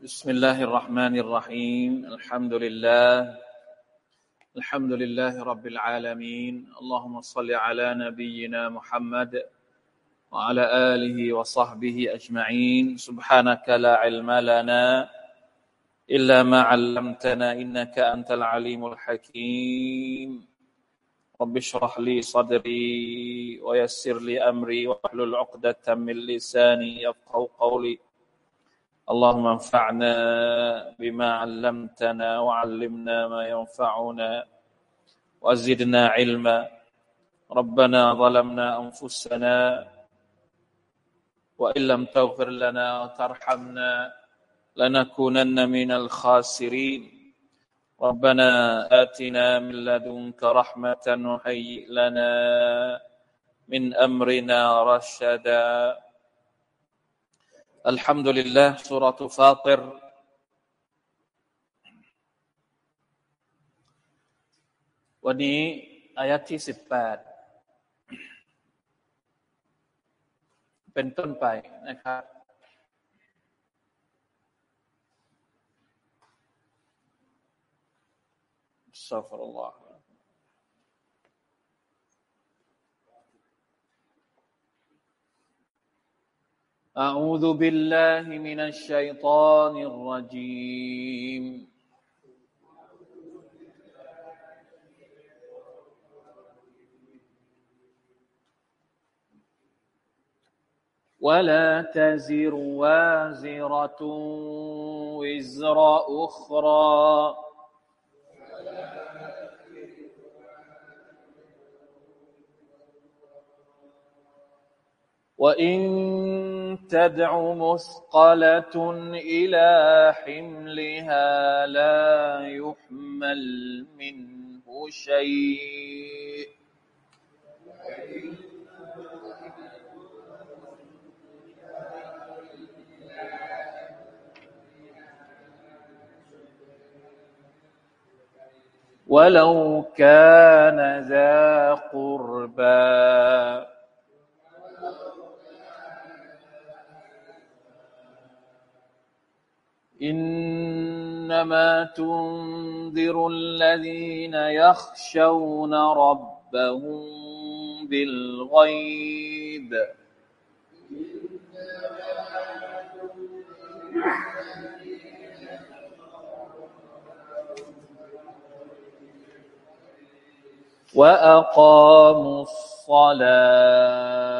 بسم الله الرحمن الرحيم. الحمد لله. الحمد لله رب العالمين. اللهم صل على نبينا محمد وعلى آله وصحبه أجمعين. سبحانك لا علم لنا إلا ما علمتنا إنك أنت العليم الحكيم. رب اشرح لي صدري ويسر لي أمري واحلل عقدة من لساني يفقه قولي. اللهم انفعنا بما علمتنا وعلمنا ما ينفعنا وزدنا علما. ربنا ظلمنا أنفسنا وإن لم تغفر لنا وترحمنا لنكونن من الخاسرين. ربنا آتنا من لدنك رحمة وهيئ لنا من أمرنا رشدا. الحمد لله سورة فاطر วันนี้อายัดที่สิบแปดเป็นต้นไปนะครับสัฟ أعوذ بالله من الشيطان الرجيم. ولا تزر وازرة وزر أخرى. وإن تدع مثقلة إلى حملها لا يحمل منه شيء. ولو كان ذا قربى إنما تنذر الذين يخشون ربهم بالغيب. وأقاموا الصلاة.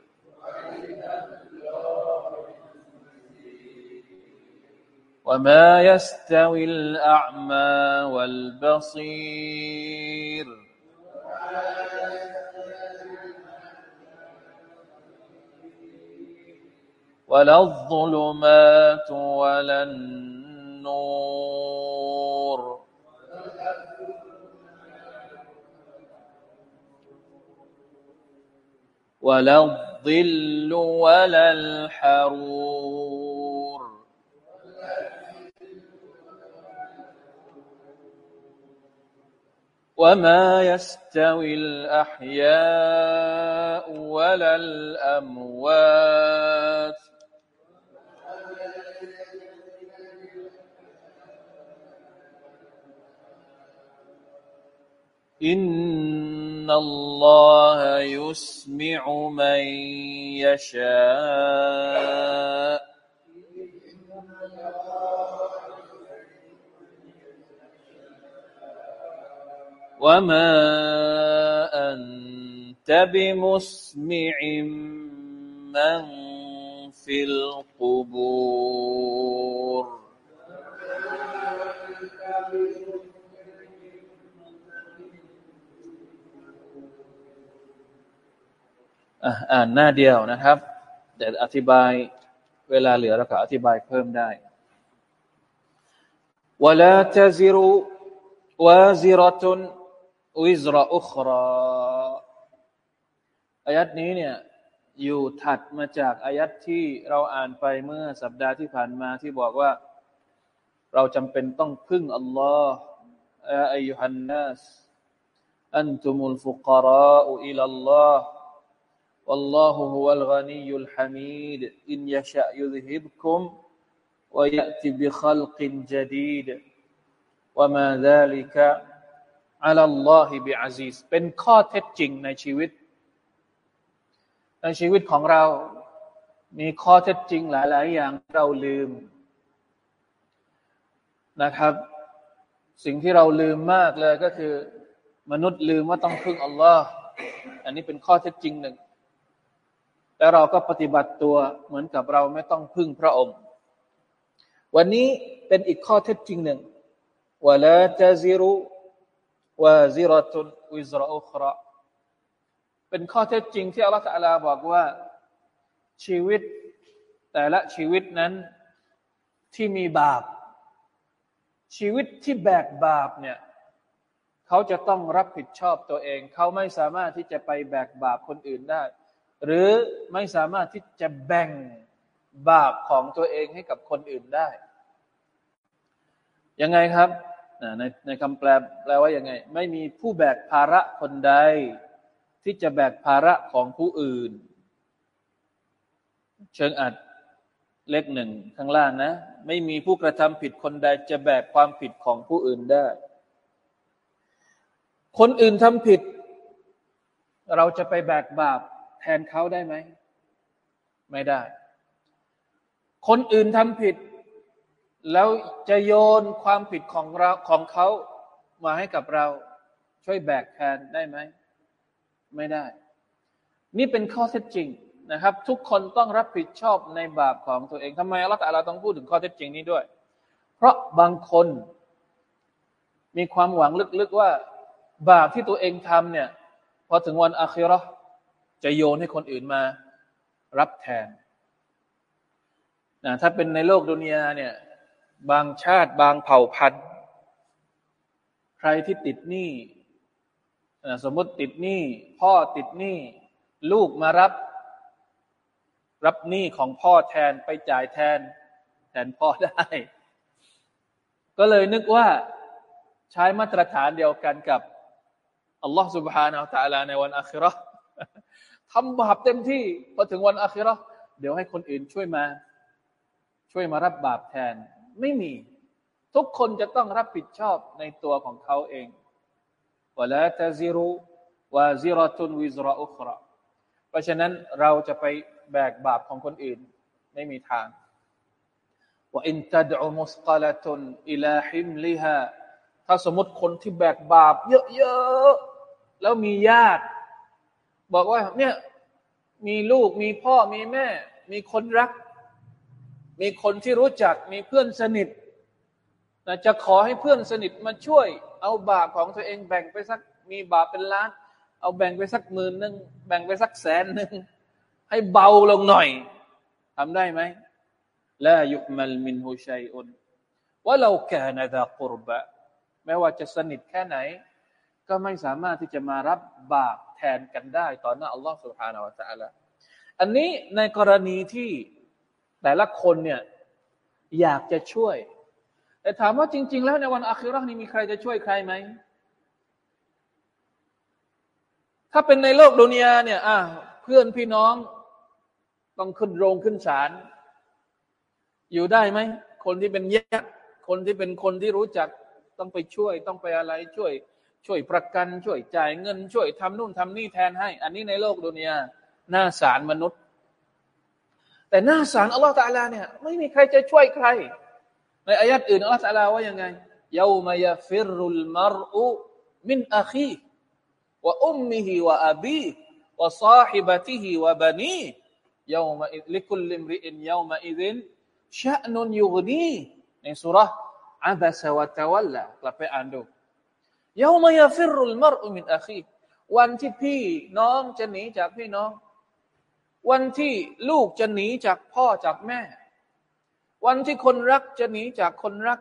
وما يستوي الأعمى والبصير. ولا الظلمات ولا النور. ولا الظل ولا الحرور. وما يستوي الأحياء ولا الأموات إن الله يسمع من يشاء وما أنت بمسمع من في القبور آه، อ่านหน้าเดียวนะครับ แต่อธิบายเวลาเหลือเราก็อธิบายเพิ่มได้ ولا تزر وازرة وزر أخرى อายัดนี้เนี่ยอยู่ถัดมาจากอายัดที่เราอ่านไปเมื่อสัปดาห์ที่ผ่านมาที่บอกว่า เราจำเป็นต้องพึ่งอัลลอฮ์อายุฮันนัสอันตุมุลฟุกราอิลลัลลอฮ์ والله هو الغني الحميد إن يشاء يذهبكم ويأتي بخلق جديد وما ذلك อัลลอฮิบิอาซีสเป็นข้อเท็จจริงในชีวิต ในชีวิตของเรา มีข้อเท็จจริงหลาย ๆ อย่างเราลืมนะครับ สิ่งที่เราลืมมากเลยก็คือ มนุษย์ลืมว่าต้องพึ่งอัลลอฮ์อันนี้เป็นข้อเท็จจริงหนึ่งแต่เราก็ปฏิบัติตัวเหมือนกับเราไม่ต้องพึ่งพระองค์ วันนี้เป็นอีกข้อเท็จจริงหนึ่งว่าละจะซิรุ วาซิรตุนวิซรอุคราเป็นข้อเท็จจริงที่อัลลอฮฺตะลาบอกว่าชีวิตแต่ละชีวิตนั้นที่มีบาป ชีวิตที่แบกบาปเนี่ยเขาจะต้องรับผิดชอบตัวเอง เขาไม่สามารถที่จะไปแบกบาปคนอื่นได้ หรือไม่สามารถที่จะแบ่งบาปของตัวเองให้กับคนอื่นได้ยังไงครับ ในในคำแปลแปลว่ายังไง ไม่มีผู้แบกภาระคนใด ที่จะแบกภาระของผู้อื่น เชิงอัดเลขหนึ่งข้างล่างนะ ไม่มีผู้กระทำผิดคนใด จะแบกความผิดของผู้อื่นได้ คนอื่นทำผิด เราจะไปแบกบาปแทนเขาได้ไหม ไม่ได้ คนอื่นทำผิด แล้วจะโยนความผิดของเราของเขามาให้กับเรา ช่วยแบกแทนได้ไหม ไม่ได้ นี่เป็นข้อเท็จจริงนะครับ ทุกคนต้องรับผิดชอบในบาปของตัวเองทำไมอัลลอฮฺต้องพูดถึงข้อเท็จจริงนี้ด้วย เพราะบางคน มีความหวังลึกๆว่า บาปที่ตัวเองทำเนี่ยพอถึงวันอาคิรอจะโยนให้คนอื่นมา รับแทนนะถ้าเป็นในโลกดุนยาเนี่ย บางชาติบางเผ่าพันธุ์ ใครที่ติดหนี้สมมติติดหนี้พ่อติดหนี้ลูกมารับ รับหนี้ของพ่อแทนไปจ่ายแทน แทนพ่อได้ ก็เลยนึกว่าใช้มาตรฐานเดียวกันกับอัลลอฮฺ سبحانه และ تعالى ในวันอาคิรอทำบาปเต็มที่พอถึงวันอาคิรอเดี๋ยวให้คนอื่นช่วยมา ช่วยมารับบาปแทน ไม่มี ทุกคนจะต้องรับผิดชอบในตัวของเขาเองวลาตซิรุวาซิรตุนวิซรอุคราเพราะฉะนั้นเราจะไปแบกบาปของคนอื่น ไม่มีทางว่าอินตัดอุมุสกลตุนอิลาฮิมลิฮาถ้าสมมติคนที่แบกบาป เยอะๆแล้วมีญาติ บอกว่าเนี่ยมีลูกมีพ่อมีแม่ มีคนรัก มีคนที่รู้จักมีเพื่อนสนิทจะขอให้เพื่อนสนิทมาช่วย เอาบาปของตัวเองแบ่งไปสักมีบาปเป็นล้าน เอาแบ่งไปสักหมื่นหนึ่งแบ่งไปสักแสนหนึ่งให้เบาลงหน่อยทำได้ไหมและยุคมัลมินฮูชัยอุนว่าเราแกนดากรบะแม้ว่าจะสนิทแค่ไหน ก็ไม่สามารถที่จะมารับบาปแทนกันได้ ต่อหน้าอัลลอฮฺสุบฮานาอัลลอฮฺอันนี้ในกรณีที่ แต่ละคนเนี่ยอยากจะช่วย แต่ถามว่าจริง ๆ แล้วในวันอาคิรอนี่มีใครจะช่วยใครไหม ถ้าเป็นในโลกดุนยาเนี่ยอะเพื่อนพี่น้องต้องขึ้นโรงขึ้นศาลอยู่ได้ไหม คนที่เป็นญาติคนที่เป็นคนที่รู้จักต้องไปช่วย ต้องไปอะไรช่วย ช่วยประกัน ช่วยจ่ายเงิน ช่วยทำนู่นทำนี่แทนให้ อันนี้ในโลกดุนยาหน้าศาลมนุษย์ แต่หน้าศาลอัลลอฮฺตาลาเนี่ยไม่มีใครจะช่วยใคร ในอายัดอื่นอัลลอฮฺตะลาว่ายังไงยาวมายฟิรุลมารอุมินอาคีวะอุมมิฮิวะอบีวะซาฮิบะติฮิวะบานียาวมาลิคุลลิมริอินยาวมาอิดินชะนุนยุกนีในสุรษอับสวะตะวัลละกลับไปอ่านดูยาวมายฟิรุลมารอุมินอาคีวันที่พี่น้องจะหนีจากพี่น้อง วันที่ลูกจะหนีจากพ่อจากแม่ วันที่คนรักจะหนีจากคนรัก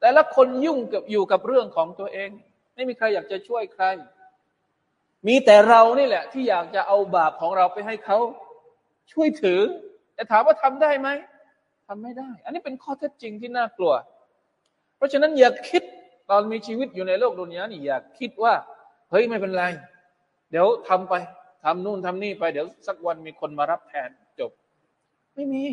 แต่ละคนยุ่งกับอยู่กับเรื่องของตัวเอง ไม่มีใครอยากจะช่วยใคร มีแต่เรานี่แหละ ที่อยากจะเอาบาปของเราไปให้เขาช่วยถือ แต่ถามว่าทำได้ไหมทำไม่ได้ อันนี้เป็นข้อเท็จจริงที่น่ากลัว เพราะฉะนั้นอย่าคิดตอนมีชีวิตอยู่ในโลกดุนยานี่อย่าคิดว่า เฮ้ยไม่เป็นไร เดี๋ยวทำไป ทำนู่นทำนี่ไปเดี๋ยวสักวันมีคนมารับแทนจบ ไม่มี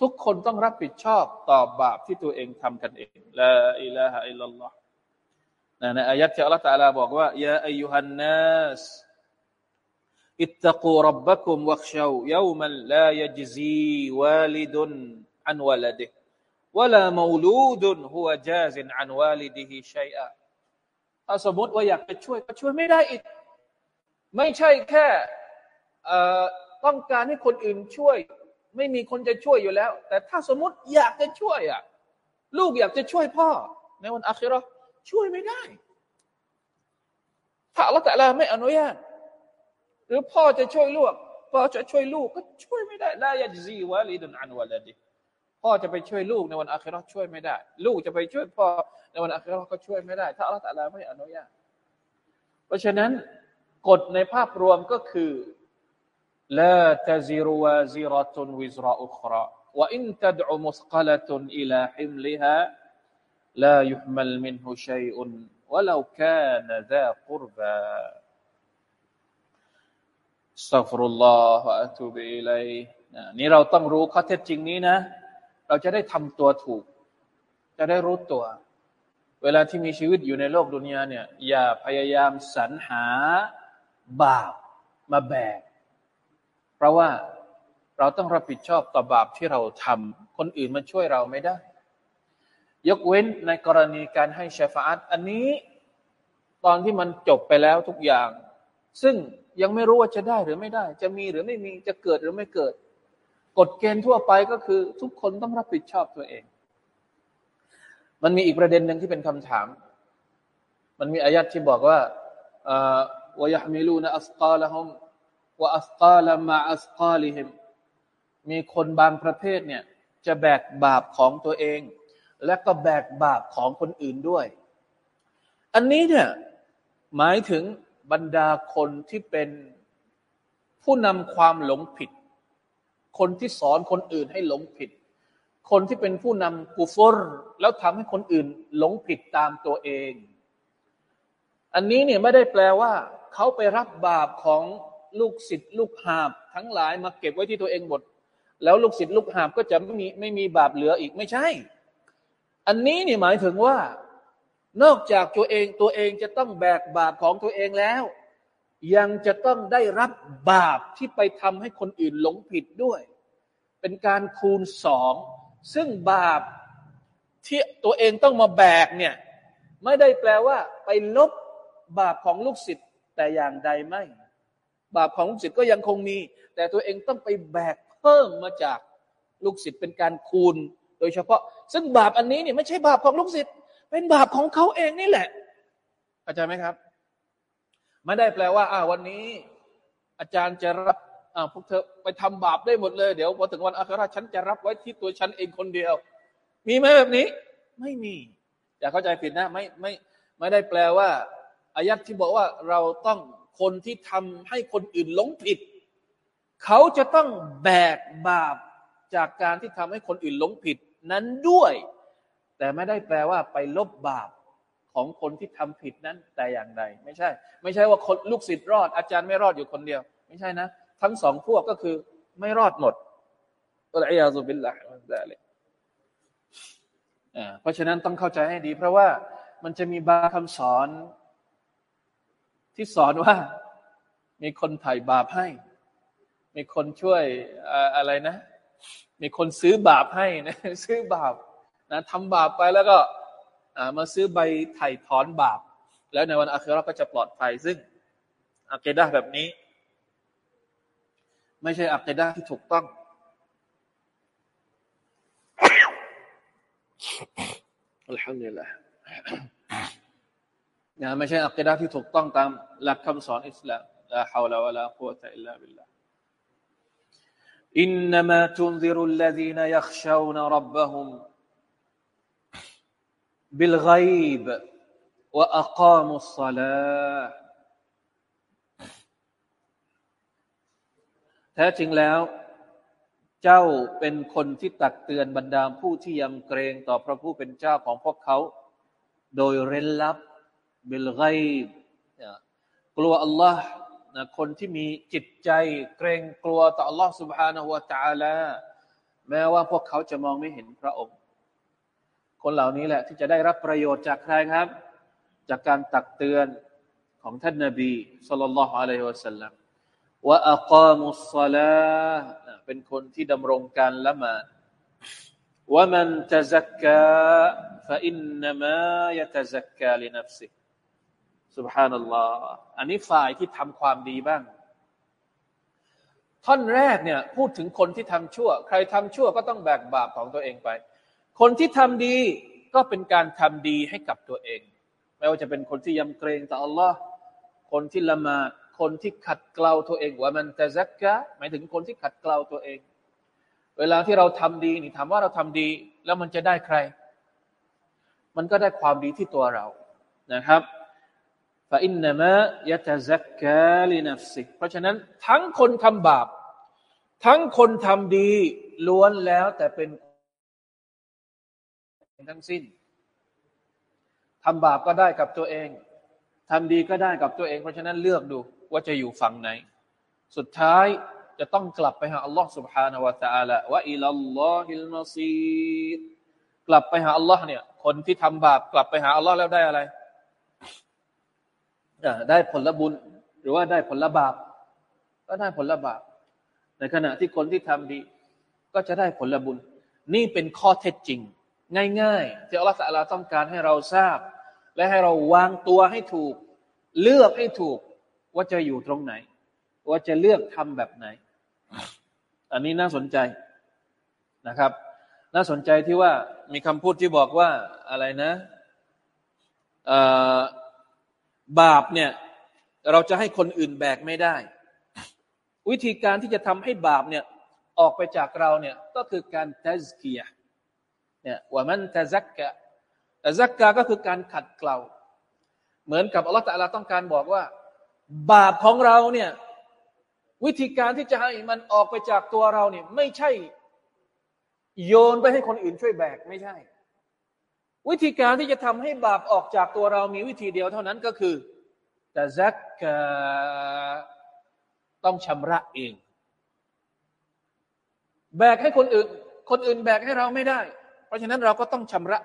ทุกคนต้องรับผิดชอบต่อบาปที่ตัวเองทำกันเองละอิละฮะอิลลอฮนะในอายะที่อัลลอฮฺตาลาบอกว่ายาอายุฮันนัสอิตตะกูรับบักุมวักชาวยามันลายจิซีวาลิดุนอันวาลดิวะลามูลูดุนฮัวจาซินอันวาลิดิฮิชัยอะถ้าสมมติว่าอยากไปช่วยก็ช่วยไม่ได้อีก ไม่ใช่แค่ต้องการให้คนอื่นช่วย ไม่มีคนจะช่วยอยู่แล้ว แต่ถ้าสมมติอยากจะช่วยอะลูกอยากจะช่วยพ่อ ในวันอาคิรอช่วยไม่ได้ ถ้าลลอฮฺแต่ละไม่อนุญาต หรือพ่อจะช่วยลูกพ่อจะช่วยลูกก็ช่วยไม่ได้لا يجزي والد عن ولدهพ่อจะไปช่วยลูกในวันอาคิรอช่วยไม่ได้ ลูกจะไปช่วยพ่อในวันอาคิรอก็ช่วยไม่ได้ ถ้าอัลลอฮฺตะอาลาไม่อนุญาต เพราะฉะนั้น กฎในภาพรวมก็คือลาตซิรวาซิรตุนวิซราอุคราว่าอินตัดอุมุสกลตุนอิลาฮิมลิฮะ لا يحمل منه شيء ولو كان ذا قربى สัฟรุลลอฮฺอะตูบิไลนี่เราต้องรู้ข้อเท็จจริงนี้นะ เราจะได้ทำตัวถูก จะได้รู้ตัว เวลาที่มีชีวิตอยู่ในโลกดุนยาเนี่ย อย่าพยายามสรรหา บาปมาแบก เพราะว่าเราต้องรับผิดชอบต่อบาปที่เราทำคนอื่นมาช่วยเราไม่ได้ ยกเว้นในกรณีการให้ชฟาอัตอันนี้ ตอนที่มันจบไปแล้วทุกอย่าง ซึ่งยังไม่รู้ว่าจะได้หรือไม่ได้ จะมีหรือไม่มีจะเกิดหรือไม่เกิด กฎเกณฑ์ทั่วไปก็คือ ทุกคนต้องรับผิดชอบตัวเอง มันมีอีกประเด็นหนึ่งที่เป็นคำถาม มันมีอายัดที่บอกว่า ยะมิลูนอัสกาลฮุมวะอัสกาลมาอัสกาลิฮิมมีคนบางประเภทเนี่ยจะแบกบาปของตัวเอง และก็แบกบาปของคนอื่นด้วย อันนี้เนี่ยหมายถึงบรรดาคนที่เป็นผู้นำความหลงผิด คนที่สอนคนอื่นให้หลงผิด คนที่เป็นผู้นำกูฟรแล้วทำให้คนอื่นหลงผิดตามตัวเอง อันนี้เนี่ยไม่ได้แปลว่า เขาไปรับบาปของลูกศิษย์ลูกหาบทั้งหลายมาเก็บไว้ที่ตัวเองหมด แล้วลูกศิษย์ลูกหาบก็จะไม่มีไม่มีบาปเหลืออีกไม่ใช่ อันนี้นี่หมายถึงว่า นอกจากตัวเองตัวเองจะต้องแบกบาปของตัวเองแล้ว ยังจะต้องได้รับบาปที่ไปทำให้คนอื่นหลงผิดด้วย เป็นการคูณสองซึ่งบาปที่ตัวเองต้องมาแบกเนี่ยไม่ได้แปลว่าไปลบบาปของลูกศิษย์ แต่อย่างใดไม่ บาปของลูกศิษย์ก็ยังคงมี แต่ตัวเองต้องไปแบกเพิ่มมาจากลูกศิษย์เป็นการคูณ โดยเฉพาะ ซึ่งบาปอันนี้เนี่ยไม่ใช่บาปของลูกศิษย์เป็นบาปของเขาเองนี่แหละเข้าใจไหมครับไม่ได้แปลว่าอ่าวันนี้ อาจารย์จะรับอ่าพวกเธอไปทำบาปได้หมดเลย เดี๋ยวพอถึงวันอาคราฉันจะรับไว้ที่ตัวฉันเองคนเดียว มีไหมแบบนี้ ไม่มี อย่าเข้าใจผิดนะ ไม่ไม่ไม่ได้แปลว่า อายัดที่บอกว่าเราต้องคนที่ทำให้คนอื่นหลงผิด เขาจะต้องแบกบาปจากการที่ทำให้คนอื่นหลงผิดนั้นด้วย แต่ไม่ได้แปลว่าไปลบบาปของคนที่ทำผิดนั้นแต่อย่างใดไม่ใช่ ไม่ใช่ว่าคนลูกศิษย์รอด อาจารย์ไม่รอดอยู่คนเดียว ไม่ใช่นะ ทั้งสองพวกก็คือไม่รอดหมดอัลลอยาซุบิลละเลยเพราะฉะนั้นต้องเข้าใจให้ดี เพราะว่ามันจะมีบางคำสอน ที่สอนว่า มีคนไถ่บาปให้ มีคนช่วยอะไรนะ มีคนซื้อบาปให้นะซื้อบาปนะทำบาปไปแล้วก็มาซื้อใบไถ่ถอนบาป แล้วในวันอาคราก็จะปลอดภัยซึ่งอักเดะแบบนี้ ไม่ใช่อักเดะที่ถูกต้องอัลฮัมดุลิลละ นะไม่ใช่อักเดะที่ถูกต้องตามหลักคำสอนอิสลามลาฮาวลาวะลากุวะตะอิลลาบิลลาห์ إنما تنذر الذين يخشون ربهم بالغيب وأقاموا الصلاة แท้จริงแล้ว เจ้าเป็นคนที่ตักเตือนบรรดาผู้ที่ยำเกรงต่อพระผู้เป็นเจ้าของพวกเขา โดยเร้นลับ บิลไกกลัวอัลลอฮ์นะคนที่มีจิตใจเกรงกลัวต่ออัลลอฮ์ سبحانه และ تعالى แม้ว่าพวกเขาจะมองไม่เห็นพระองค์ คนเหล่านี้แหละ ที่จะได้รับประโยชน์จากใครครับ จากการตักเตือนของท่านนบีสุลต่านละฮ์อะลัยฮิวะสัลลัมว่าอักามุสลาเป็นคนที่ดำรงการละหมาดว่ามันจะซักกะฟะอินนามะยะตะซักกะลินัฟซิ สุบฮานัลลอฮ์อันนี้ฝ่ายที่ทำความดีบ้าง ท่อนแรกเนี่ยพูดถึงคนที่ทำชั่ว ใครทำชั่วก็ต้องแบกบาปของตัวเองไป คนที่ทำดีก็เป็นการทำดีให้กับตัวเอง ไม่ว่าจะเป็นคนที่ยำเกรงต่ออัลลอฮ์คนที่ละหมาดคนที่ขัดเกลาตัวเองว่ามันจะซักกะหมายถึงคนที่ขัดเกลาตัวเอง เวลาที่เราทำดีนี่ถามว่าเราทำดี แล้วมันจะได้ใคร มันก็ได้ความดีที่ตัวเรานะครับ ฟาอินนามะยะตะซักกะลินัฟซิเพราะฉะนั้นทั้งคนทำบาป ทั้งคนทำดีล้วนแล้วแต่เป็นทั้งสิ้นทำบาปก็ได้กับตัวเองทำดีก็ได้กับตัวเอง เพราะฉะนั้นเลือกดูว่าจะอยู่ฝั่งไหน สุดท้ายจะต้องกลับไปหาอัลลอฮ์ سبحانه และ تعالى ว่าอิลลอฮิลมาซีรกลับไปหาอัลลอฮ์เนี่ย คนที่ทำบาปกลับไปหาอัลลอฮ์แล้วได้อะไร ได้ผลบุญ หรือว่าได้ผลบาป ก็ได้ผลบาป ในขณะที่คนที่ทำดี ก็จะได้ผลบุญ นี่เป็นข้อเท็จจริง ง่ายๆที่อัลลอฮฺสัลาต้องการให้เราทราบ และให้เราวางตัวให้ถูก เลือกให้ถูกว่าจะอยู่ตรงไหน ว่าจะเลือกทำแบบไหน อันนี้น่าสนใจนะครับ น่าสนใจที่ว่ามีคำพูดที่บอกว่าอะไรนะเอ่อ บาปเนี่ย เราจะให้คนอื่นแบกไม่ได้ วิธีการที่จะทำให้บาปเนี่ยออกไปจากเราเนี่ยก็คือการเทสเกียเนี่ยว่ามันตะซักกะตะซักกะก็คือการขัดเกลาเหมือนกับอัลลอฮฺตะลาต้องการบอกว่า บาปของเราเนี่ยวิธีการที่จะให้มันออกไปจากตัวเราเนี่ยไม่ใช่โยนไปให้คนอื่นช่วยแบกไม่ใช่ วิธีการที่จะทำให้บาปออกจากตัวเรามีวิธีเดียวเท่านั้นก็คือแต่ซักกะต้องชำระเอง แบกให้คนอื่น คนอื่นแบกให้เราไม่ได้ เพราะฉะนั้นเราก็ต้องชำระ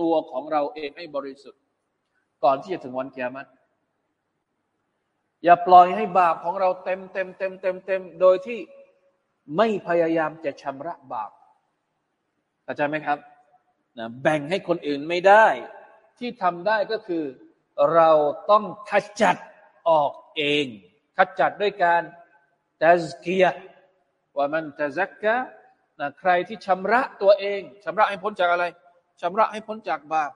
ตัวของเราเองให้บริสุทธิ์ ก่อนที่จะถึงวันเกียรติอย่าปล่อยให้บาปของเราเต็มเต็มเต็มเต็มเต็มโดยที่ไม่พยายามจะชำระบาปเข้าใจไหมครับ นะแบ่งให้คนอื่นไม่ได้ ที่ทำได้ก็คือ เราต้องขจัดออกเองขจัดด้วยการตัสกียว่ามันตะซักกะนะใครที่ชำระตัวเองชำระให้พ้นจากอะไรชำระให้พ้นจากบาป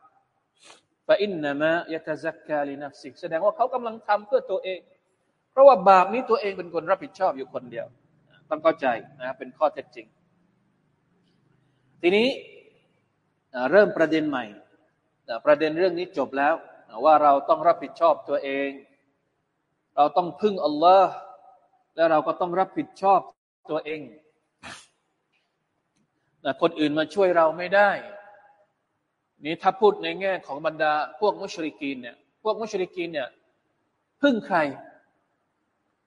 ฟาอินนามะยะตะซักกะลินัฟซิกแสดงว่าเขากำลังทำเพื่อตัวเอง เพราะว่าบาปนี้ตัวเองเป็นคนรับผิดชอบอยู่คนเดียว ต้องเข้าใจนะเป็นข้อเท็จจริง ทีนี้ เริ่มประเด็นใหม่ประเด็นเรื่องนี้จบแล้วว่าเราต้องรับผิดชอบตัวเอง เราต้องพึ่งอัลลอฮ์และเราก็ต้องรับผิดชอบตัวเองคนอื่นมาช่วยเราไม่ได้ นี่ถ้าพูดในแง่ของบรรดาพวกมุชริกีนเนี่ย พวกมุชริกีนเนี่ย พึ่งใคร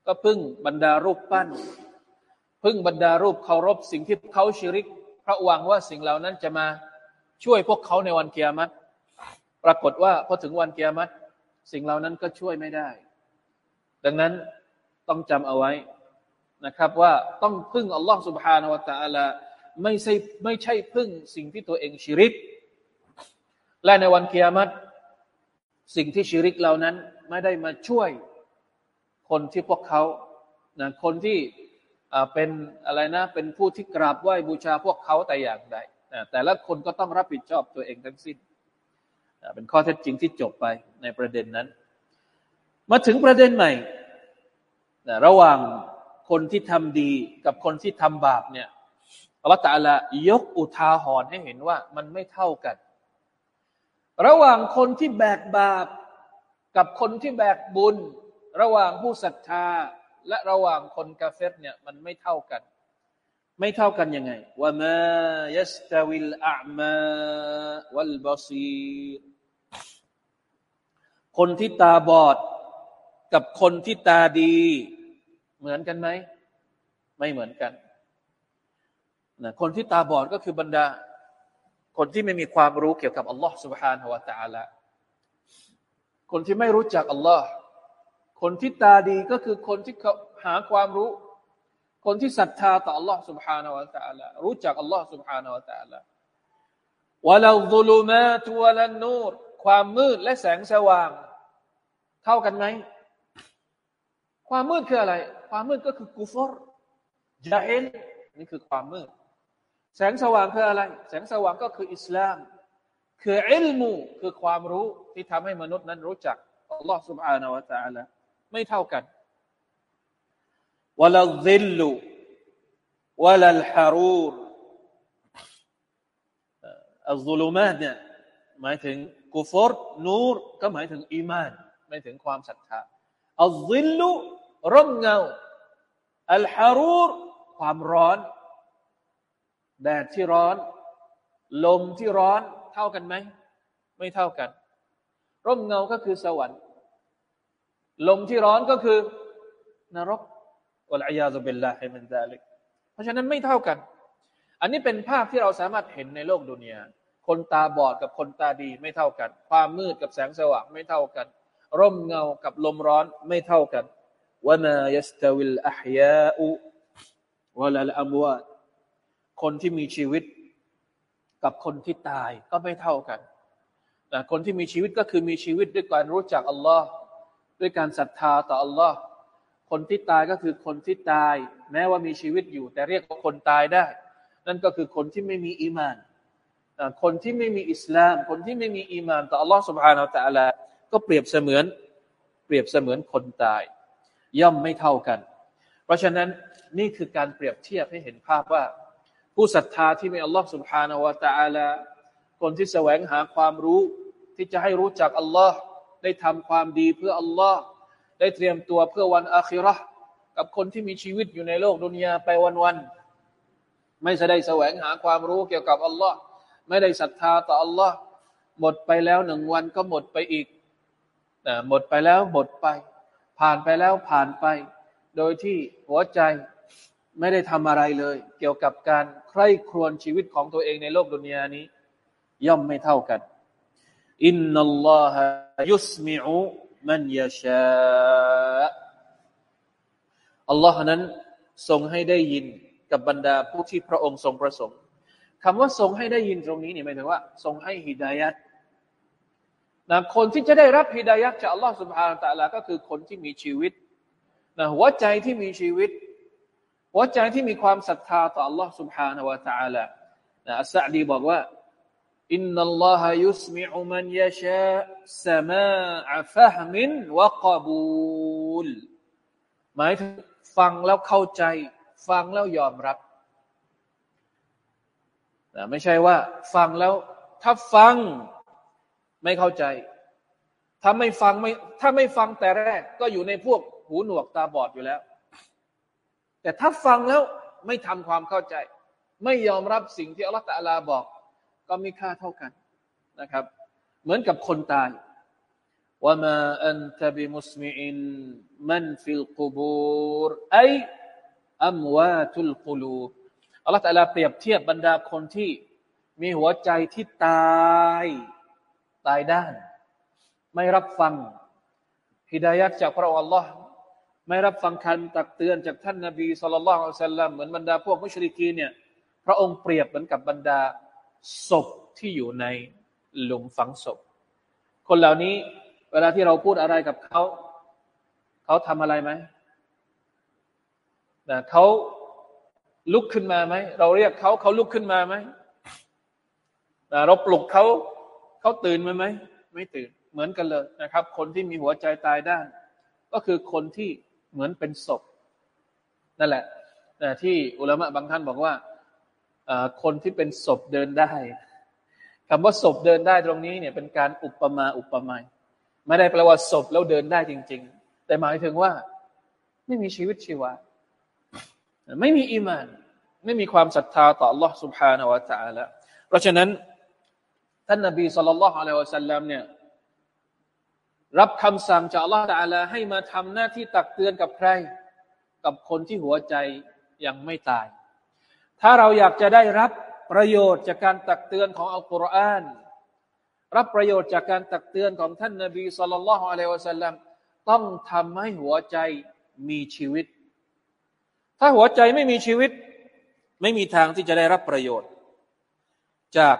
ก็พึ่งบรรดารูปปั้น พึ่งบรรดารูปเคารพสิ่งที่เขาชิริกเพราะหวังว่าสิ่งเหล่านั้นจะมา ช่วยพวกเขาในวันเกียรติปรากฏว่าพอถึงวันเกียรติสิ่งเหล่านั้นก็ช่วยไม่ได้ ดังนั้นต้องจำเอาไว้นะครับ ว่าต้องพึ่งอัลลอฮ์ سبحانه และ تعالى ไม่ใช่ไม่ใช่พึ่งสิ่งที่ตัวเองชิริก และในวันเกียรติสิ่งที่ชิริกเหล่านั้น ไม่ได้มาช่วยคนที่พวกเขานะคนที่เป็นอะไรนะ เป็นผู้ที่กราบไหว้บูชาพวกเขาแต่อย่างใด แต่ละคนก็ต้องรับผิดชอบตัวเองทั้งสิ้น เป็นข้อเท็จจริงที่จบไปในประเด็นนั้น มาถึงประเด็นใหม่ ระหว่างคนที่ทำดีกับคนที่ทำบาปเนี่ยอัลลอฮฺตะลายกอุทาหรณ์ให้เห็นว่ามันไม่เท่ากัน ระหว่างคนที่แบกบาป กับคนที่แบกบุญ ระหว่างผู้ศรัทธา และระหว่างคนกาเฟตเนี่ยมันไม่เท่ากัน ไม่เท่ากันยังไงว่ามายัสตวิลอามาวัลบาซีรคนที่ตาบอดกับคนที่ตาดี เหมือนกันไหม ไม่เหมือนกันนะคนที่ตาบอดก็คือบรรดา คนที่ไม่มีความรู้เกี่ยวกับอัลลอฮ์ سبحانه และ تعالى คนที่ไม่รู้จักอัลลอฮ์คนที่ตาดีก็คือคนที่หาความรู้ คนที่ศรัทธาต่ออัลลอฮ์ سبحانه และ تعالى รู้จักอัลลอฮ์ سبحانه และ تعالى วะลาซุลุมาตุวะลันนูรความมืดและแสงสว่าง เท่ากันไหมความมืดคืออะไร ความมืดก็คือกูฟอร์จาเอลนี่คือความมืด แสงสว่างคืออะไร แสงสว่างก็คืออิสลาม คืออิลมูคือความรู้ที่ทำให้มนุษย์นั้นรู้จักอัลลอฮ์ سبحانه และ تعالى ไม่เท่ากัน วะลาซิลลุวะลาฮารูรอัลซุลมาเนี่ยหมายถึงกุฟรนูรก็หมายถึงอีมานหมายถึงความศรัทธาอัลซิลลุร่มเงาอัลฮารูรความร้อน แดดที่ร้อน ลมที่ร้อนเท่ากันไหม ไม่เท่ากัน ร่มเงาก็คือสวรรค์ ลมที่ร้อนก็คือนรก วลัยยาซุบิลลาฮิมินซาลิกเพราะฉะนั้นไม่เท่ากัน อันนี้เป็นภาพที่เราสามารถเห็นในโลกดุนยาคนตาบอดกับคนตาดีไม่เท่ากัน ความมืดกับแสงสว่างไม่เท่ากัน ร่มเงากับลมร้อนไม่เท่ากันวะมายัสตวิลอัฮยาอุวะลาอัมวาคนที่มีชีวิตกับคนที่ตายก็ไม่เท่ากันแต่คนที่มีชีวิตก็คือมีชีวิตด้วยการรู้จักอัลลอฮ์ด้วยการศรัทธาต่ออัลลอฮ์ คนที่ตายก็คือคนที่ตาย แม้ว่ามีชีวิตอยู่ แต่เรียกว่าคนตายได้ นั่นก็คือคนที่ไม่มีอีมานคนที่ไม่มีอิสลาม คนที่ไม่มีอีมาน ต่ออัลลอฮ์สุบฮานาอัลลอฮ์ก็เปรียบเสมือน เปรียบเสมือนคนตาย ย่อมไม่เท่ากัน เพราะฉะนั้นนี่คือการเปรียบเทียบให้เห็นภาพว่า ผู้ศรัทธาที่มีอัลลอฮ์สุบฮานาวะตะอาลาคนที่แสวงหาความรู้ ที่จะให้รู้จักอัลลอฮ์ได้ทำความดีเพื่ออัลลอฮ์ ได้เตรียมตัวเพื่อวันอาคิรอกับคนที่มีชีวิตอยู่ในโลกดุนยาไปวันๆไม่ได้แสวงหาความรู้เกี่ยวกับอัลลอฮ์ไม่ได้ศรัทธาต่ออัลลอฮ์หมดไปแล้วหนึ่งวันก็หมดไปอีกนะหมดไปแล้วหมดไป ผ่านไปแล้วผ่านไป โดยที่หัวใจไม่ได้ทำอะไรเลย เกี่ยวกับการใคร่ครวญชีวิตของตัวเองในโลกดุนยานี้ ย่อมไม่เท่ากันอินนัลลอฮะยุสมิอุ มันยาชาอัลลอฮ์นั้นทรงให้ได้ยินกับบรรดาผู้ที่พระองค์ทรงประสงค์คำว่าทรงให้ได้ยินตรงนี้เนี่ยหมายถึงว่า ทรงให้ฮิดายัดนะคนที่จะได้รับฮิดายัดจากอัลลอฮ์สุบฮานาตะลาก็คือคนที่มีชีวิตนะหัวใจที่มีชีวิต หัวใจที่มีความศรัทธาต่ออัลลอฮ์สุบฮานาวะตะลานะอัสซาดีบอกว่า อินนัลลอฮะยุสมิอุมันยาชาสมาอะฟะฮมินวะกบูลหมายถึงฟังแล้วเข้าใจ ฟังแล้วยอมรับนะไม่ใช่ว่า ฟังแล้วถ้าฟังไม่เข้าใจ ถ้าไม่ฟังไม่ถ้าไม่ฟังแต่แรก ก็อยู่ในพวกหูหนวกตาบอดอยู่แล้ว แต่ถ้าฟังแล้วไม่ทำความเข้าใจ ไม่ยอมรับสิ่งที่อัลลอฮฺตะลาบอก ก็มีค่าเท่ากันนะครับ เหมือนกับคนตายว่ามาอันตบิมุสมิอินมันฟิลกูบูรไออัมวาตุลกุลูอัลลอฮฺตะลาเปรียบเทียบบรรดาคนที่มีหัวใจที่ตายตายด้าน ไม่รับฟังฮิดายัดจากพระองค์อัลลอฮ์ไม่รับฟังคำตักเตือนจากท่านนาบีสุลต่านละอัลลัมเหมือนบรรดาพวกมุชริกีเนี่ยพระองค์เปรียบเหมือนกับบรรดา ศพที่อยู่ในหลุมฝังศพ คนเหล่านี้ เวลาที่เราพูดอะไรกับเขา เขาทำอะไรไหมแต่เขาลุกขึ้นมาไหม เราเรียกเขาเขาลุกขึ้นมาไหมเราปลุกเขาเขาตื่นมาไหม ไม่ตื่น เหมือนกันเลยนะครับ คนที่มีหัวใจตายด้าน ก็คือคนที่เหมือนเป็นศพ นั่นแหละแต่ที่อุลามะบางท่านบอกว่า คนที่เป็นศพเดินได้ค ำว่าศพเดินได้ตรงนี้เนี่ยเป็นการอุปมาอุปไมยไม่ได้แปลว่าศพแล้วเดินได้จริง ๆ แต่หมายถึงว่า ไม่มีชีวิตชีวาไม่มีอีมาน ไม่มีความศรัทธาต่อ Allah سبحانه และ تعالى เพราะฉะนั้นท่านนบีสุลต่านละฮ์อะลัยฮิวะสัลลัมเนี่ยรับคำสั่งจาก Allah تعالى ให้มาทำหน้าที่ตักเตือนกับใคร กับคนที่หัวใจยังไม่ตาย ถ้าเราอยากจะได้รับประโยชน์จากการตักเตือนของอัลกุรอานรับประโยชน์จากการตักเตือนของท่านนบีสุลต่านละฮ์อะลัยฮิวะสัลลัมต้องทำให้หัวใจมีชีวิต ถ้าหัวใจไม่มีชีวิต ไม่มีทางที่จะได้รับประโยชน์ จาก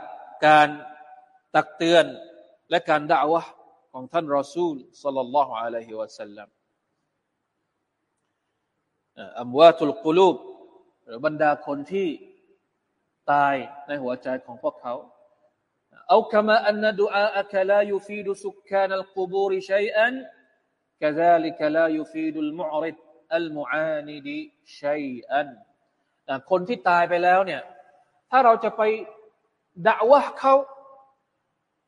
การตักเตือนและการด่าวะของท่านรอซูลสัลลัลลอฮุอะลัยฮิวะสัลลัมอัมวาตุลกุลูบ หรือบรรดาคนที่ตายในหัวใจของพวกเขา أو كما أن دعاءك لا يفيد سكان القبور شيئا كذلك لا يفيد المعرض المعاند شيئا คนที่ตายไปแล้วเนี่ย ถ้าเราจะไปด่าวะเขา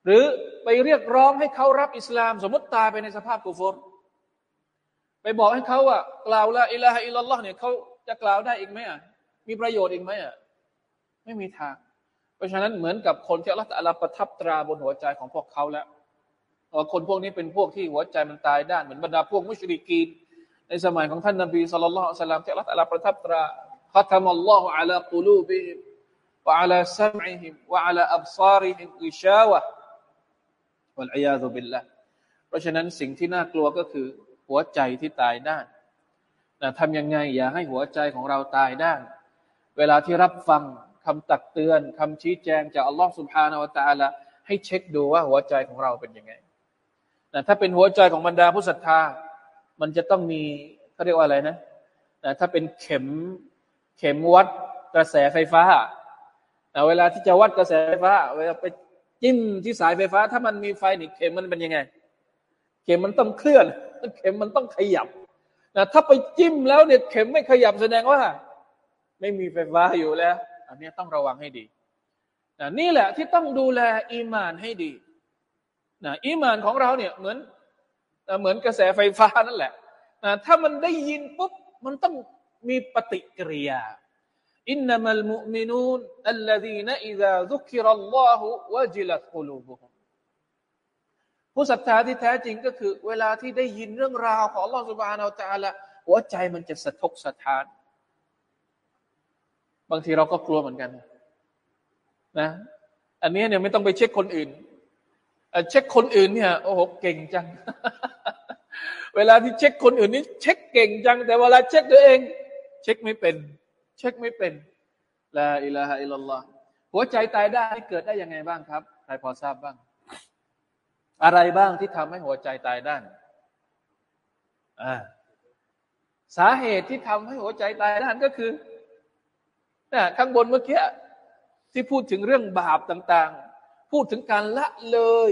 หรือไปเรียกร้องให้เขารับอิสลาม สมมติตายไปในสภาพกุฟรไปบอกให้เขาว่ากล่าวละอิลาฮะอิลลัลลอฮ์เนี่ยเขา จะกล่าวได้อีกไหมอะ มีประโยชน์อีกไหมอะ ไม่มีทาง เพราะฉะนั้นเหมือนกับคนที่อัลลอฮฺประทับตราบนหัวใจของพวกเขาแล้วว่าคนพวกนี้เป็นพวกที่หัวใจมันตายด้านเหมือนบรรดาพวกมุชริกีนในสมัยของท่านนบีสุลต่านลามที่อัลลอฮฺประทับตราขัตมัลลอฮฺอัลลอฮฺกุลูบิฮิมวะอัลลอฮฺซัมอิมวะอัลลอฮฺอับซาริฮิมอิชาวะวัลอียาซุบิลละเพราะฉะนั้นสิ่งที่น่ากลัวก็คือหัวใจที่ตายด้าน นะทำยังไงอย่าให้หัวใจของเราตายด้าน เวลาที่รับฟังคำตักเตือนคำชี้แจงจากอัลลอฮฺสุบฮานาวตาละให้เช็คดูว่าหัวใจของเราเป็นยังไงนะถ้าเป็นหัวใจของบรรดาผู้ศรัทธา มันจะต้องมีเขาเรียกว่าอะไรนะนะถ้าเป็นเข็มเข็มวัดกระแสไฟฟ้าเวลาที่จะวัดกระแสไฟฟ้า เวลาไปจิ้มที่สายไฟฟ้า ถ้ามันมีไฟนี่เข็มมันเป็นยังไง เข็มมันต้องเคลื่อน เข็มมันต้องขยับ นะถ้าไปจิ้มแล้วเนี่ยเข็มไม่ขยับแสดงว่า ไม่มีไฟฟ้าอยู่แล้ว อันนี้ต้องระวังให้ดีนะนี่แหละที่ต้องดูแลอีมานให้ดีนะอีมานของเราเนี่ยเหมือนเหมือนกระแสไฟฟ้านั่นแหละนะถ้ามันได้ยินปุ๊บมันต้องมีปฏิกิริยาอินนัมัลมุมินูนอัลลดีนอิซาซุกิรัลลอฮุวะจิลัตกุลูบุฮุม ผู้ศรัทธาที่แท้จริงก็คือ เวลาที่ได้ยินเรื่องราวของลอสุบานเอาตาละหัวใจมันจะสะทกสะท้าน บางทีเราก็กลัวเหมือนกัน นะ อันนี้เนี่ยไม่ต้องไปเช็คคนอื่นเช็คคนอื่นเนี่ยโอ้โหเก่งจัง เวลาที่เช็คคนอื่นนี่เช็คเก่งจัง แต่เวลาเช็คตัวเอง เช็คไม่เป็น เช็คไม่เป็นลาอิลาฮะอิลลอห์หัวใจตายได้เกิดได้ยังไงบ้างครับใครพอทราบบ้าง อะไรบ้างที่ทำให้หัวใจตายด้านอ่าสาเหตุที่ทำให้หัวใจตายด้านก็คือนะข้างบนเมื่อกี้ที่พูดถึงเรื่องบาปต่าง ๆ พูดถึงการละเลย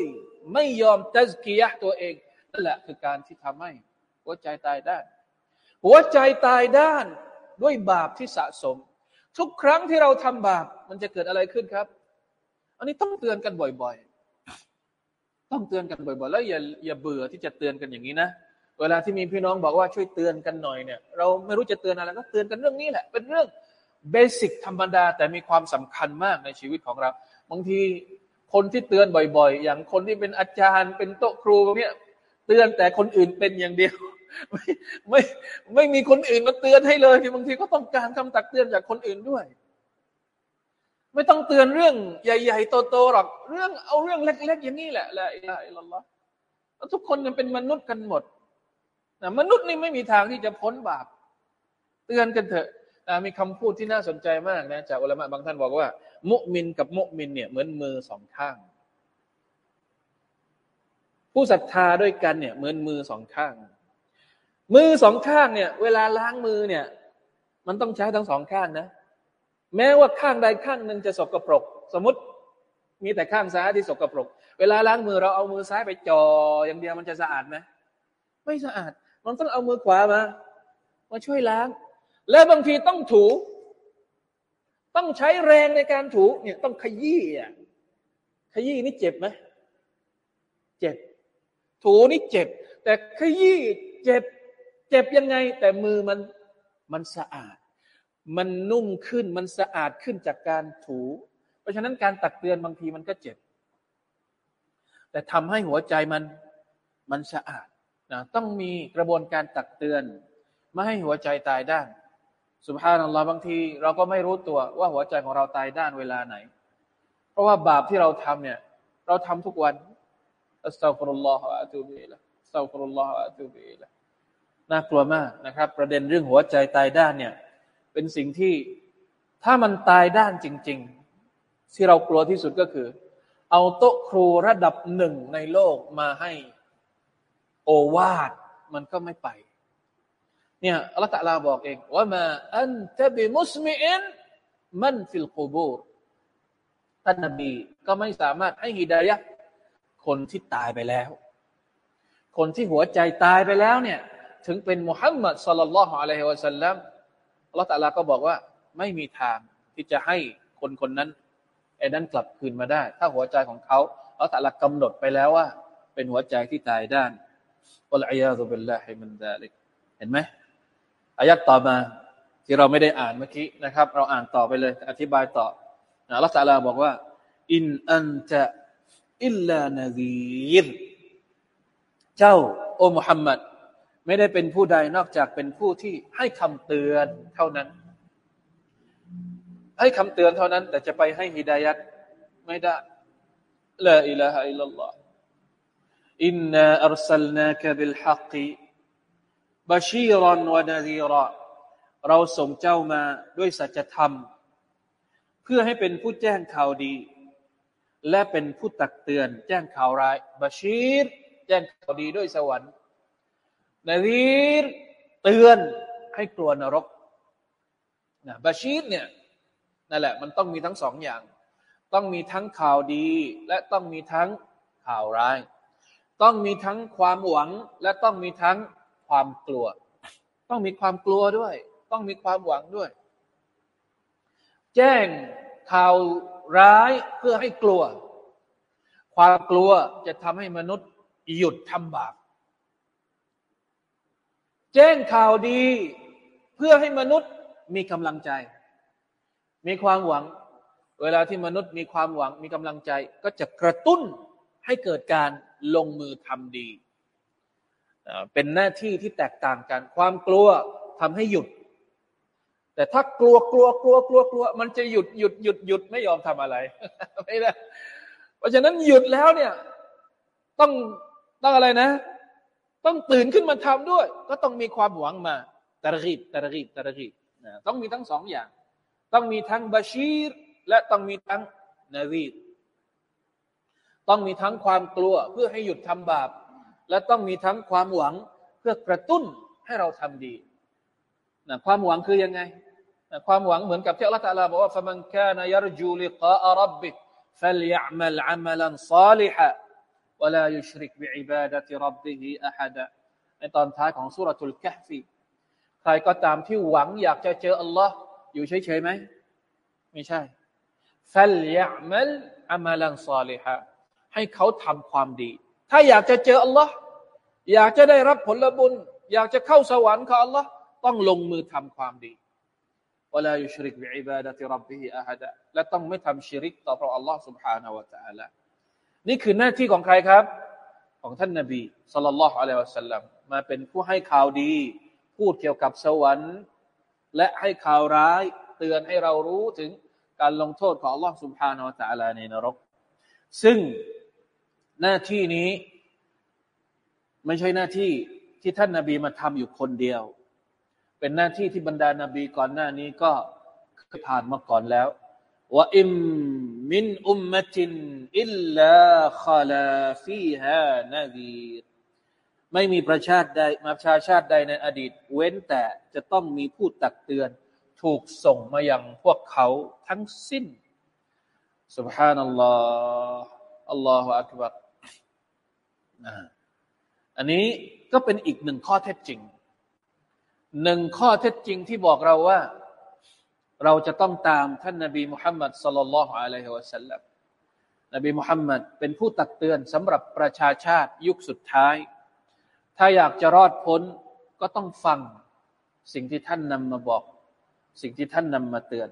ไม่ยอมตัสกียะตัวเองนั่นแหละคือการที่ทำให้หัวใจตายด้าน หัวใจตายด้านด้วยบาปที่สะสม ทุกครั้งที่เราทำบาป มันจะเกิดอะไรขึ้นครับ อันนี้ต้องเตือนกันบ่อย ๆ ต้องเตือนกันบ่อยๆแล้วอย่าอย่าเบื่อที่จะเตือนกันอย่างนี้นะเวลาที่มีพี่น้องบอกว่าช่วยเตือนกันหน่อยเนี่ยเราไม่รู้จะเตือนอะไรก็เตือนกันเรื่องนี้แหละ เป็นเรื่องเบสิกธรรมดาแต่มีความสำคัญมากในชีวิตของเรา บางทีคนที่เตือนบ่อย ๆ อย่างคนที่เป็นอาจารย์ เป็นโต๊ะครูพวกนี้เตือนแต่คนอื่นเป็นอย่างเดียว ไม่ไม่ไม่มีคนอื่นมาเตือนให้เลยบางทีก็ต้องการคำตักเตือนจากคนอื่นด้วย ไม่ต้องเตือนเรื่องใหญ่ ๆ โตๆหรอกเรื่องเอาเรื่องเล็ก ๆ อย่างนี้แหละละอิละอิลลอทุกคนยังเป็นมนุษย์กันหมดนะมนุษย์นี่ไม่มีทางที่จะพ้นบาป เตือนกันเถอะนะมีคำพูดที่น่าสนใจมากนะจากอุลามะบางท่านบอกว่า มุมินกับมุมินเนี่ยเหมือนมือสองข้าง ผู้ศรัทธาด้วยกันเนี่ยเหมือนมือสองข้าง มือสองข้างเนี่ย เวลาล้างมือเนี่ย มันต้องใช้ทั้งสองข้างนะ แม้ว่าข้างใดข้างหนึ่งจะสกปรก สมมติมีแต่ข้างซ้ายที่สกปรก เวลาล้างมือเราเอามือซ้ายไปจ่ออย่างเดียวมันจะสะอาดไหมไม่สะอาด มันต้องเอามือขวามามาช่วยล้าง และบางทีต้องถู ต้องใช้แรงในการถูเนี่ยต้องขยี้อะขยี้นี่เจ็บไหมเจ็บ ถูนี่เจ็บ แต่ขยี้เจ็บ เจ็บยังไง แต่มือมันมันสะอาด มันนุ่มขึ้นมันสะอาดขึ้นจากการถู เพราะฉะนั้นการตักเตือนบางทีมันก็เจ็บ แต่ทำให้หัวใจมันมันสะอาดนะต้องมีกระบวนการตักเตือน ไม่ให้หัวใจตายด้านสุภาพนัลลอฮ์บางทีเราก็ไม่รู้ตัวว่าหัวใจของเราตายด้านเวลาไหน เพราะว่าบาปที่เราทำเนี่ย เราทำทุกวันอัสตัฟุรุลลอฮฺอะตูบิละอัสตัฟุรุลลอฮฺอะตูบิละน่ากลัวมากนะครับ ประเด็นเรื่องหัวใจตายด้านเนี่ย เป็นสิ่งที่ถ้ามันตายด้านจริง ๆ ที่เรากลัวที่สุดก็คือ เอาโต๊ะครูระดับหนึ่งในโลกมาให้โอวาดมันก็ไม่ไป เนี่ยอัลลอฮฺตะลาบอกเองว่ามาอันตะบิมุสมิอินمن في القبورท่านนบีก็ไม่สามารถให้ฮิดายะคนที่ตายไปแล้ว คนที่หัวใจตายไปแล้วเนี่ย ถึงเป็นมุฮัมมัดصلى الله عليه وسلم อัลลอฮฺตะลาก็บอกว่าไม่มีทางที่จะให้คนคนนั้นไอ้นั้นกลับคืนมาได้ ถ้าหัวใจของเขาอัลลอฮฺตะลากำหนดไปแล้วว่า เป็นหัวใจที่ตายด้านنعوذ بالله من ذلكเห็นไหมอายัดต่อมาที่เราไม่ได้อ่านเมื่อกี้นะครับ เราอ่านต่อไปเลย อธิบายต่ออัลลอฮฺตาลาบอกว่า อินอันจะอิลลานาซีรเจ้าโอมุฮัมมัด ไม่ได้เป็นผู้ใดนอกจากเป็นผู้ที่ให้คำเตือนเท่านั้น ให้คำเตือนเท่านั้น แต่จะไปให้ฮิดายัดไม่ได้ลาอิลาฮะอิลลัลลอฮอินนาอัลสลนากบิลฮักบาชีรอนวานาซีรอเราส่งเจ้ามาด้วยสัจธรรม เพื่อให้เป็นผู้แจ้งข่าวดี และเป็นผู้ตักเตือน แจ้งข่าวร้ายบาชีร แจ้งข่าวดีด้วยสวรรค์ นาซีรเตือนให้กลัวนรกนะบาชีรเนี่ยนั่นแหละมันต้องมีทั้งสองอย่าง ต้องมีทั้งข่าวดี และต้องมีทั้งข่าวร้าย ต้องมีทั้งความหวัง และต้องมีทั้งความกลัว ต้องมีความกลัวด้วย ต้องมีความหวังด้วย แจ้งข่าวร้ายเพื่อให้กลัว ความกลัวจะทำให้มนุษย์หยุดทำบาป แจ้งข่าวดี เพื่อให้มนุษย์มีกำลังใจ มีความหวัง เวลาที่มนุษย์มีความหวังมีกำลังใจ ก็จะกระตุ้นให้เกิดการลงมือทำดี เป็นหน้าที่ที่แตกต่างกัน ความกลัวทำให้หยุด แต่ถ้ากลัวกลัวกลัวกลัวกลัว มันจะหยุดหยุดหยุดหยุดไม่ยอมทำอะไรไม่ได้เพราะฉะนั้นหยุดแล้วเนี่ย ต้องต้องอะไรนะ ต้องตื่นขึ้นมาทำด้วย ก็ต้องมีความหวังมาตะรีบตะรีบตะรีบต้องมีทั้งสองอย่าง ต้องมีทั้งบาชีรและต้องมีทั้งนาวีต้องมีทั้งความกลัวเพื่อให้หยุดทำบาปและต้องมีทั้งความหวังเพื่อกระตุ้นให้เราทำดีนะความหวังคือยังไงนะความหวังเหมือนกับที่อัลลอฮฺตะลาบอกว่า فمن كان يرجو لقاء ربه فليعمل عملا صالحا ولا يشرك بعبادة ربه أحدا ในตอนท้ายของสุรทูลกะฟีใครก็ตามที่หวังอยากจะเจออัลลอฮ์อยู่เฉยๆไหมไม่ใช่ فليعمل عملا صالحا ให้เขาทำความดีถ้าอยากจะเจออัลลอฮ์อยากจะได้รับผลบุญ อยากจะเข้าสวรรค์ของอัลลอฮ์ต้องลงมือทำความดีวลายุชริกบิอิบาดะติรับบิฮิอาฮัดะและต้องไม่ทำชิริกต่อพระอัลลอฮ์ سبحانه และ تعالى นี่คือหน้าที่ของใครครับ ของท่านนาบีสุลต่านละฮ์อะลัยฮิวะสัลลัมมาเป็นผู้ให้ข่าวดี พูดเกี่ยวกับสวรรค์ และให้ข่าวร้าย เตือนให้เรารู้ถึงการลงโทษของอัลลอฮ์สุบฮานาอัลตะลาในนรก ซึ่งหน้าที่นี้ ไม่ใช่หน้าที่ที่ท่านนาบีมาทำอยู่คนเดียว เป็นหน้าที่ที่บรรดานาบีก่อนหน้านี้ก็ผ่านมาก่อนแล้ว ว่าอิมมินอุมมะตินอิลลาคาลาฟีฮานาดีไม่มีประชาติใดมาประชาชาติใดในอดีต เว้นแต่จะต้องมีผู้ตักเตือน ถูกส่งมายังพวกเขาทั้งสิ้น سبحان الله อัลลอฮฺอักบัรอันนี้ก็เป็นอีกหนึ่งข้อเท็จจริง หนึ่งข้อเท็จจริงที่บอกเราว่า เราจะต้องตามท่านนบีมุฮัมมัดสลลัลลอฮุอะลัยฮิวะสัลลัมนบีมุฮัมมัดเป็นผู้ตักเตือนสำหรับประชาชาติยุคสุดท้าย ถ้าอยากจะรอดพ้นก็ต้องฟังสิ่งที่ท่านนำมาบอก สิ่งที่ท่านนำมาเตือน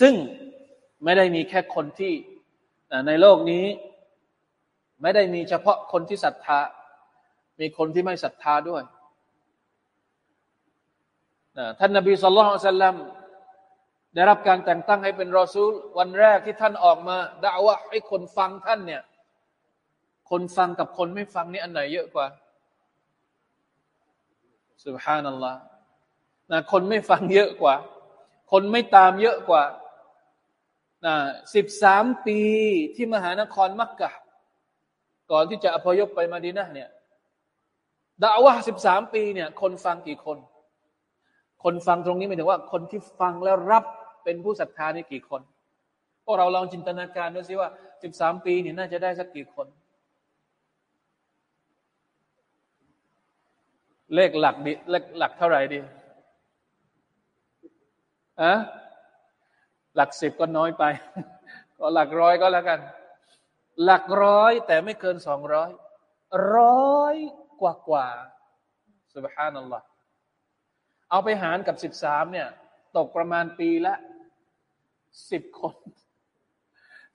ซึ่งไม่ได้มีแค่คนที่ในโลกนี้ ไม่ได้มีเฉพาะคนที่ศรัทธา มีคนที่ไม่ศรัทธาด้วยท่านนบีสุลต่านลัม ได้รับการแต่งตั้งให้เป็นรอซูล วันแรกที่ท่านออกมาด่าว่าให้คนฟังท่านเนี่ย คนฟังกับคนไม่ฟังนี่อันไหนเยอะกว่าสุบฮานัลลอฮ์นะคนไม่ฟังเยอะกว่า คนไม่ตามเยอะกว่านะสิบสามปีที่มหานครมักกะก่อนที่จะอพยพไปมาดีนะเนี่ยด่าว่าสิบสามปีเนี่ย คนฟังกี่คน คนฟังตรงนี้หมายถึงว่า คนที่ฟังแล้วรับ เป็นผู้ศรัทธานี่กี่คนพวกเราลองจินตนาการดูสิว่าสิบสามปีนี่น่าจะได้สักกี่คน เลขหลักดิเลขหลักเท่าไหร่ดีอะหลักสิบก็น้อยไป ก็หลักร้อยก็แล้วกัน หลักร้อยแต่ไม่เกินสองร้อยร้อยกว่ากว่าสุบฮานัลลอฮเอาไปหารกับสิบสามเนี่ย ตกประมาณปีละ สิบคน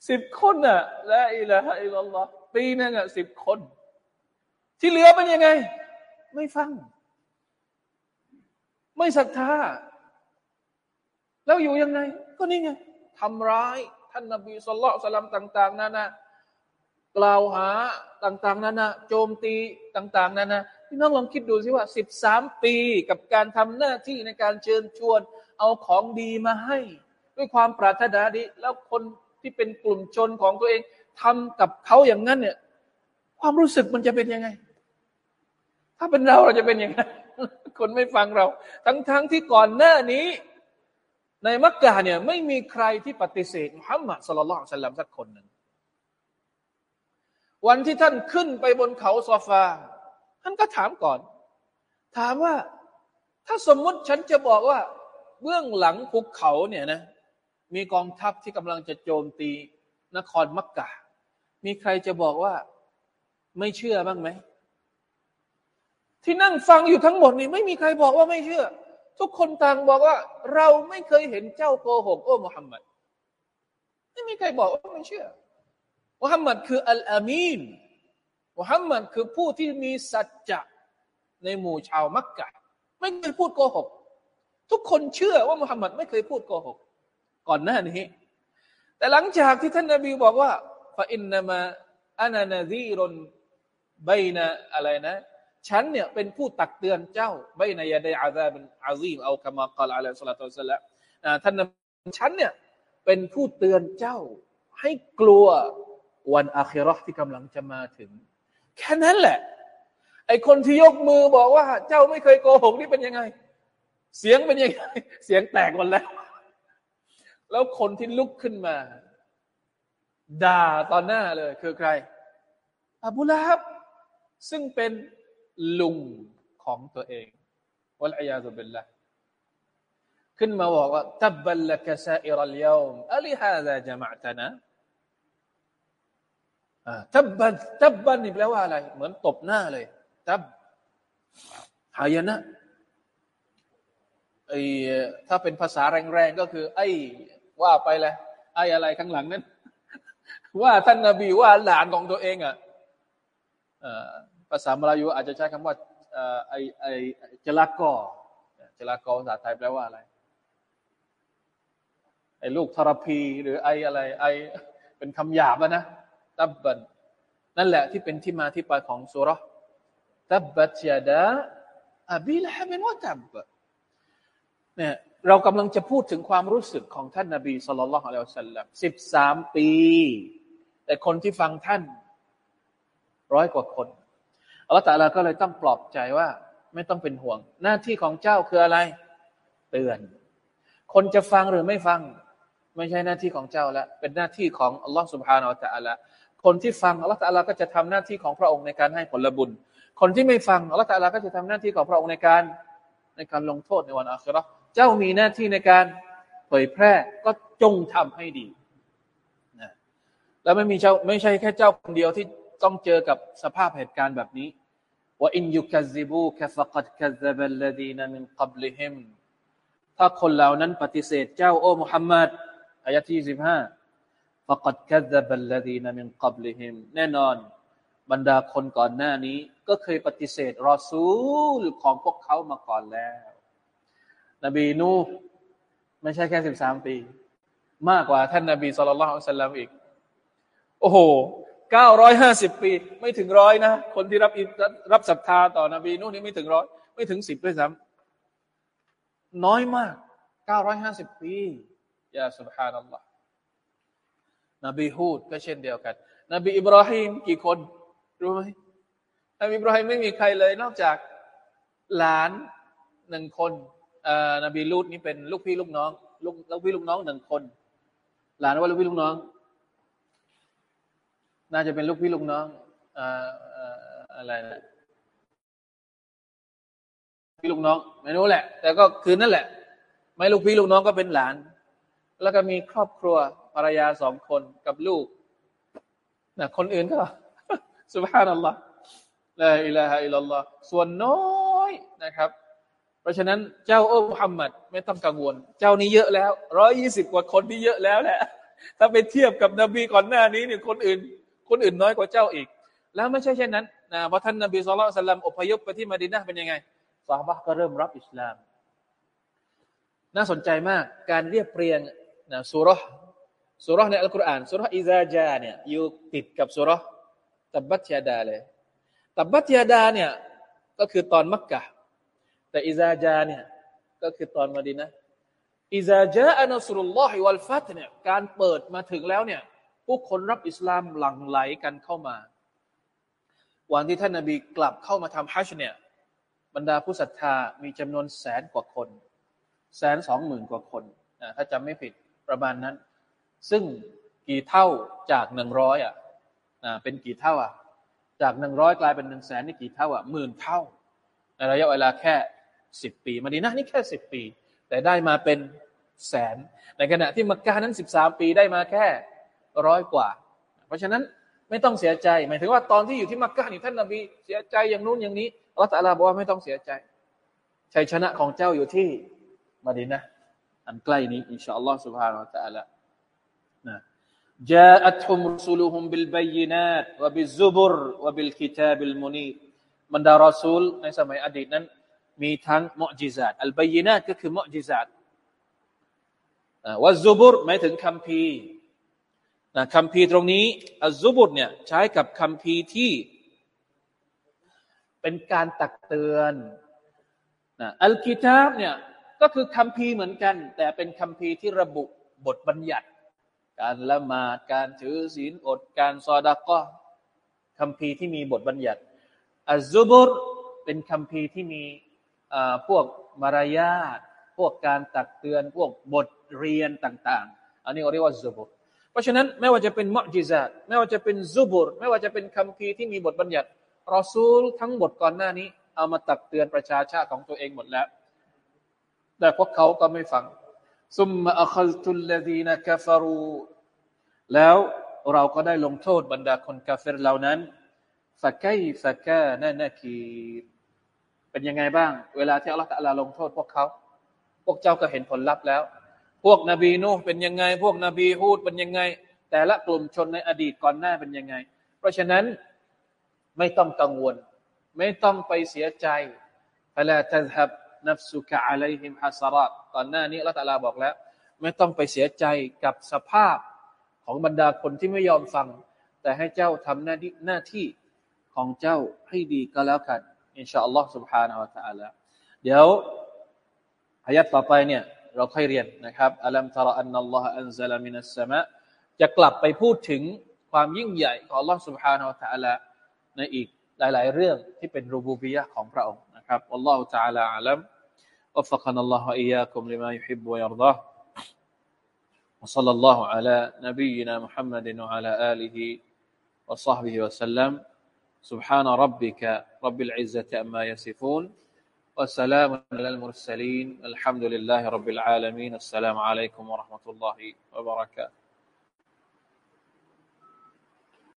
สิบคนน่ะละอิละฮะอิลลอฮ์ปีนึงอะสิบคน ที่เหลือเป็นยังไง ไม่ฟัง ไม่ศรัทธา แล้วอยู่ยังไง ก็นี่ไงทำร้าย ท่านนบีสุลต่านต่าง ๆนั่นนะกล่าวหาต่าง ๆนั่นนะโจมตีต่าง ๆนั่นนะพี่น้องลองคิดดูสิว่าสิบสามปีกับการทำหน้าที่ในการเชิญชวน เอาของดีมาให้ ด้วยความปรารถนาดี แล้วคนที่เป็นกลุ่มชนของตัวเองทำกับเขาอย่างนั้นเนี่ย ความรู้สึกมันจะเป็นยังไง ถ้าเป็นเราเราจะเป็นยังไงคนไม่ฟังเรา ทั้งๆทที่ก่อนหน้านี้ ในมักกะเนี่ยไม่มีใครที่ปฏิเสธมุฮัมมัดสุลลัลสัลลัมสักคนหนึ่งวันที่ท่านขึ้นไปบนเขาซอฟา ท่านก็ถามก่อน ถามว่า ถ้าสมมุติฉันจะบอกว่า เบื้องหลังภูเขาเนี่ยนะ มีกองทัพที่กำลังจะโจมตีนครมักกะ มีใครจะบอกว่าไม่เชื่อบ้างไหม ที่นั่งฟังอยู่ทั้งหมดนี่ไม่มีใครบอกว่าไม่เชื่อ ทุกคนต่างบอกว่า เราไม่เคยเห็นเจ้าโกหกโอ้มุฮัมมัดไม่มีใครบอกว่าไม่เชื่อมุฮัมมัดคืออัลอามีนมุฮัมมัดคือผู้ที่มีสัจจะในหมู่ชาวมักกะ ไม่เคยพูดโกหก ทุกคนเชื่อว่ามุฮัมมัดไม่เคยพูดโกหก ก่อนหน้านี้ แต่หลังจากที่ท่านนบีบอกว่าฟาอินนามาอานานาซีรนใบนะอะไรนะ ฉันเนี่ยเป็นผู้ตักเตือนเจ้าใบนายาได้อาซาเป็นอาซีมเอาคำกล่าวอะลัยสลาตุสละท่านนบีฉันเนี่ยเป็นผู้เตือนเจ้า ให้กลัววันอาคิรอที่กำลังจะมาถึง แค่นั้นแหละ ไอคนที่ยกมือบอกว่า เจ้าไม่เคยโกหกนี่เป็นยังไง เสียงเป็นยังไง เสียงแตกหมดแล้ว แล้วคนที่ลุกขึ้นมา ด่าตอนหน้าเลย คือใครอบูลาฮับซึ่งเป็นลุงของตัวเองวลอยาซุบิลละขึ้นมาบอกว่าตับบัลละกะซาอิรัลยามอัลิฮาซาจามะตนะตับบันตับบันนี่แปลว่าอะไร เหมือนตบหน้าเลย ตับหายนะไอ้ถ้าเป็นภาษาแรงๆก็คือ ไอ้ ว่าไปเลยไอ้อะไรข้างหลังนั้น ว่าท่านนาบีว่าหลานของตัวเองอะภาษามลายูอาจจะใช้คำว่าไอไอ-เจลากอจลากอภาษาไทยแปลว่าอะไรไอ้ลูกทรพี หรือไออะไร ไอเป็นคำหยาบนะตับบันนั่นแหละที่เป็นที่มาที่ไปของสุรตับบัตยาดาอบีละฮ์เป็นว่าตับเนี่ย เรากำลังจะพูดถึงความรู้สึกของท่านนาบีสุลต่านละฮ์อะลัยฮิสัลลัมสิบสามปี แต่คนที่ฟังท่านร้อยกว่าคนอัลลอฮฺตะลาก็เลยต้องปลอบใจว่า ไม่ต้องเป็นห่วง หน้าที่ของเจ้าคืออะไร เตือน คนจะฟังหรือไม่ฟัง ไม่ใช่หน้าที่ของเจ้าแล้วเป็นหน้าที่ของอัลลอฮฺสุบฮานาอัลตะลาคนที่ฟังอัลลอฮฺตะลาก็จะทำหน้าที่ของพระองค์ในการให้ผลบุญ คนที่ไม่ฟังอัลลอฮฺตะลาก็จะทำหน้าที่ของพระองค์ในการในการลงโทษในวันอาคราะ เจ้ามีหน้าที่ในการเผยแพร่ก็จงทำให้ดีนะแล้วไม่มีเจ้าไม่ใช่แค่เจ้าคนเดียวที่ต้องเจอกับสภาพเหตุการณ์แบบนี้ว่าอินยุคัซิบูคฟะกัดคัซบัลลดีนมินกับลิฮิมถ้าคนเหล่านั้นปฏิเสธเจ้าโอ้มุฮัมมัดอายะที่สิบห้าฟะกัดคัซบัลลดีนมินกับลิฮิมแน่นอน บรรดาคนก่อนหน้านี้ ก็เคยปฏิเสธรอซูลของพวกเขามาก่อนแล้ว นบีนูไม่ใช่แค่สิบสามปี มากกว่าท่านนบีสุลต่านละสัลลัมอีก โอ้โหเก้าร้อยห้าสิบปี ไม่ถึงร้อยนะ คนที่รับรับศรัทธาต่อนบีนูนี่ไม่ถึงร้อยไม่ถึงสิบด้วยซ้ำน้อยมากเก้าร้อยห้าสิบปียาสุบฮานัลลอฮ์นบีฮูดก็เช่นเดียวกัน นบีอิบราฮิมกี่คนรู้ไหมนบีอิบราฮิมไม่มีใครเลย นอกจากหลานหนึ่งคน นบีลูดนี่เป็นลูกพี่ลูกน้องลูกลูกพี่ลูกน้องหนึ่งคน หลานว่าลูกพี่ลูกน้อง น่าจะเป็นลูกพี่ลูกน้องอะไรนะพี่ลูกน้องไม่รู้แหละ แต่ก็คือนั่นแหละ ไม่ลูกพี่ลูกน้องก็เป็นหลาน แล้วก็มีครอบครัวภรรยาสองคนกับลูกนะคนอื่นก็สุบฮานัลลอฮ์ลาอิลาฮะอิลลัลลอฮ์ส่วนน้อยนะครับ เพราะฉะนั้นเจ้าโอ้มุฮัมมัดไม่ต้องกังวล เจ้านี้เยอะแล้วร้อยยี่สิบกว่าคนที่เยอะแล้วแหละ ถ้าไปเทียบกับนบีก่อนหน้านี้เนี่ยคนอื่น คนอื่นน้อยกว่าเจ้าอีก แล้วไม่ใช่เช่นนั้นนะพอท่านนบีสุลต่านอพยพไปที่มาดินะเป็นยังไงสาบะก็เริ่มรับอิสลาม น่าสนใจมากการเรียบเรียงนะสุรสุรในอัลกุรอานสุรอิซาจาเนี่ยอยู่ติดกับสุรตับบัตยาดาเลยตับบัตยาดาเนี่ยก็คือตอนมักกะ แต่อิซาจาเนี่ยก็คือตอนมาดินะอิซาจาอันสุรุลลอฮิวัลฟัตเนี่ยการเปิดมาถึงแล้วเนี่ยผู้คนรับอิสลามหลั่งไหลกันเข้ามา วันที่ท่านนาบีกลับเข้ามาทำฮัจญ์เนี่ยบรรดาผู้ศรัทธามีจำนวนแสนกว่าคนแสนสองหมื่นกว่าคนนะถ้าจำไม่ผิดประมาณนั้น ซึ่งกี่เท่าจากหนึ่งร้อยอะเป็นกี่เท่าอะจากหนึ่งร้อยกลายเป็นหนึ่งแสนนี่กี่เท่าอะหมื่นเท่า ในระยะเวลาแค่ สิบปี มาดีนะนี่แค่สิบปี แต่ได้มาเป็นแสน ในขณะที่มักกะนั้นสิบสามปีได้มาแค่ร้อยกว่า เพราะฉะนั้นไม่ต้องเสียใจ หมายถึงว่าตอนที่อยู่ที่มักกะนี่ท่านนบีเสียใจอย่างนู้นอย่างนี้อัลลอฮฺตะลาบอกว่าไม่ต้องเสียใจ ชัยชนะของเจ้าอยู่ที่มาดีนะอันใกล้นี้อินชาอัลลอฮฺสุบฮานาอัลลอฮฺ جاءتهم رسلهم بالبينات وبالزبر وبالكتاب المنير บรรดารอซูลในสมัยอดีตนั้น มีทั้งมอจิซาตอัลบยนาตก็คือมอจิซาตวัซุบุรหมายถึงคำพีนะคำพีตรงนี้อัลซุบุรเนี่ยใช้กับคำพีที่เป็นการตักเตือนนะอัลกิตาบเนี่ยก็คือคำพีเหมือนกัน แต่เป็นคำพีที่ระบุบทบัญญัติ การละหมาดการถือศีลอดการซอดาก็คำพีที่มีบทบัญญัติอัซซุบุรเป็นคำพีที่มี พวกมารยาทพวกการตักเตือนพวกบทเรียนต่าง ๆ อันนี้เรียกว่าซุบุรเพราะฉะนั้นไม่ว่าจะเป็นมุจิซาตไม่ว่าจะเป็นซุบุรไม่ว่าจะเป็นคำพีที่มีบทบัญญัติรอซูลทั้งหมดก่อนหน้านี้ เอามาตักเตือนประชาชาติของตัวเองหมดแล้ว แต่พวกเขาก็ไม่ฟังซุมมาอัคลตุลลดีนกฟารูแล้วเราก็ได้ลงโทษบรรดาคนกาเฟรเหล่านั้นสักไกสักกานานาคี เป็นยังไงบ้าง เวลาที่อัลลอฮฺตะลาลงโทษพวกเขา พวกเจ้าก็เห็นผลลัพธ์แล้ว พวกนบีนูเป็นยังไง พวกนบีฮูดเป็นยังไง แต่ละกลุ่มชนในอดีตก่อนหน้าเป็นยังไง เพราะฉะนั้นไม่ต้องกังวล ไม่ต้องไปเสียใจฟะลาตัฮับนัฟสุกะอะลัยฮิมฮัสรัตก่อนหน้านี้อัลลอฮฺตะลาบอกแล้ว ไม่ต้องไปเสียใจกับสภาพของบรรดาคนที่ไม่ยอมฟัง แต่ให้เจ้าทำหน้าที่หน้าที่ของเจ้าให้ดีก็แล้วกัน อินชาอัลลอฮ์ سبحانه และ تعالى เดี๋ยวอายัดต่อไปเนี่ยเราค่อยเรียนนะครับอัลัมตระอันนัลลอฮ์อันซาลามินัสสมะจะกลับไปพูดถึงความยิ่งใหญ่ของ Allah سبحانه และ تعالى ในอีกหลาย ๆ เรื่องที่เป็นรูบูบียะของพระองค์นะครับอัลลอฮฺ تعالى อัลัม وفقنا الله وإياكم لما يحب ويرضاه وصلى الله على نبينا محمد وعلى آله وصحبه وسلم سبحان ربك رب العزة أما يصفون وسلام على المرسلين الحمد لله رب العالمين السلام عليكم ورحمة الله وبركاته.